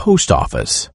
post office.